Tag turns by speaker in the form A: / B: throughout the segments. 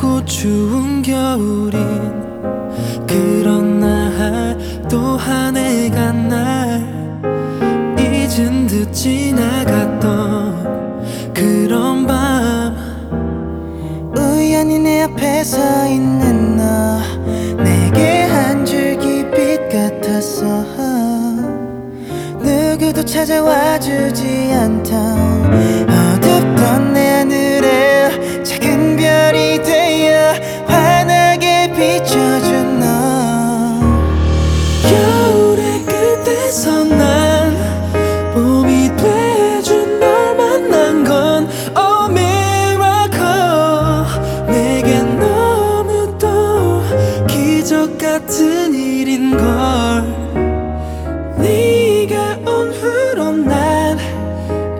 A: 춥고 추운 겨울인 그런 날 또 한 해가 날 잊은 듯 지나갔던 그런 밤.
B: 우연히 내 앞에 서 있는 너 내게 한 줄기 빛 같았어. 누구도 찾아와 주지 않던 어둡던 내 하늘에
A: 네가 온 후로 난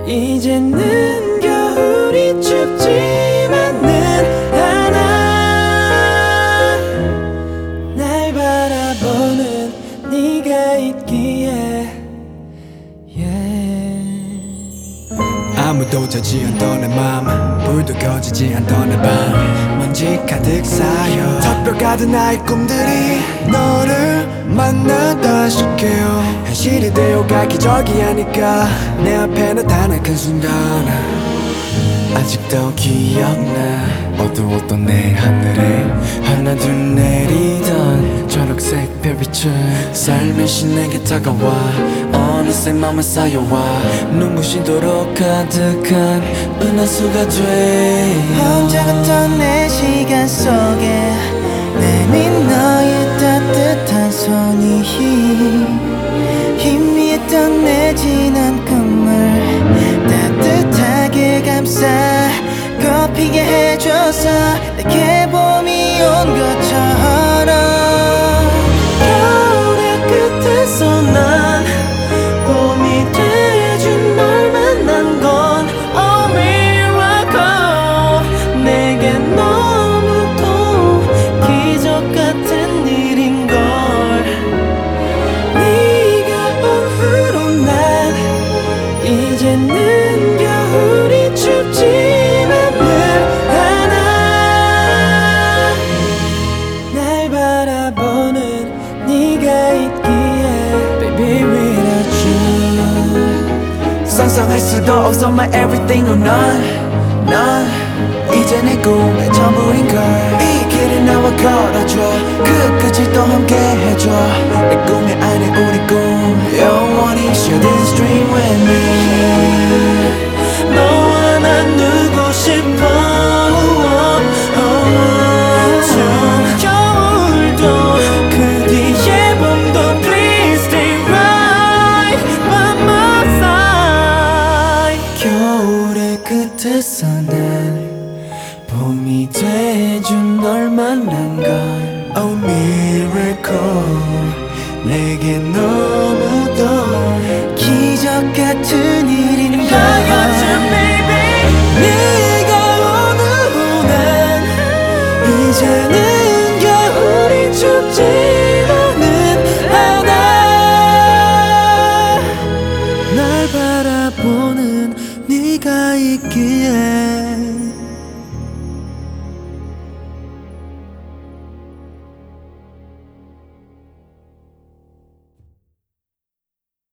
A: 이제는 겨울이 춥지만은 않아 날 바라보는 네가 있기에.
C: 아무도 자지 않던 내 맘 불도 꺼지지 않던 내밤 먼지 가득 쌓여 턱뼈 가득 나의 꿈들이 너를 만나다 싶게요. 현실이 되어가 기적이 아닐까. 내 앞에 나타난 큰 순간 아직도 기억나. 어두웠던 내 하늘에 하나 둘 빛을 살며시 내게 다가와. 어느새 맘에 쌓여와. 눈부시도록 가득한 은하수가 돼.
B: 혼자 걷던 내 시간 속에
C: 상상할 수도 없어 my everything or none. 넌 이제 내 꿈의 전부인걸. 이 길을 나와 걸어줘. 끝까지 또 함께 해줘. 내 꿈의 안에 우리 꿈. 영원히 share this dream with me.
A: 너와 난 누고 싶어 봄이 돼준 널 만난 건
C: Oh miracle. 내게 너무도
B: 기적 같은 일인가
A: 네가 오는 난 이제는 겨울이 춥지만은 않아. 날 바라보는 네가 있기에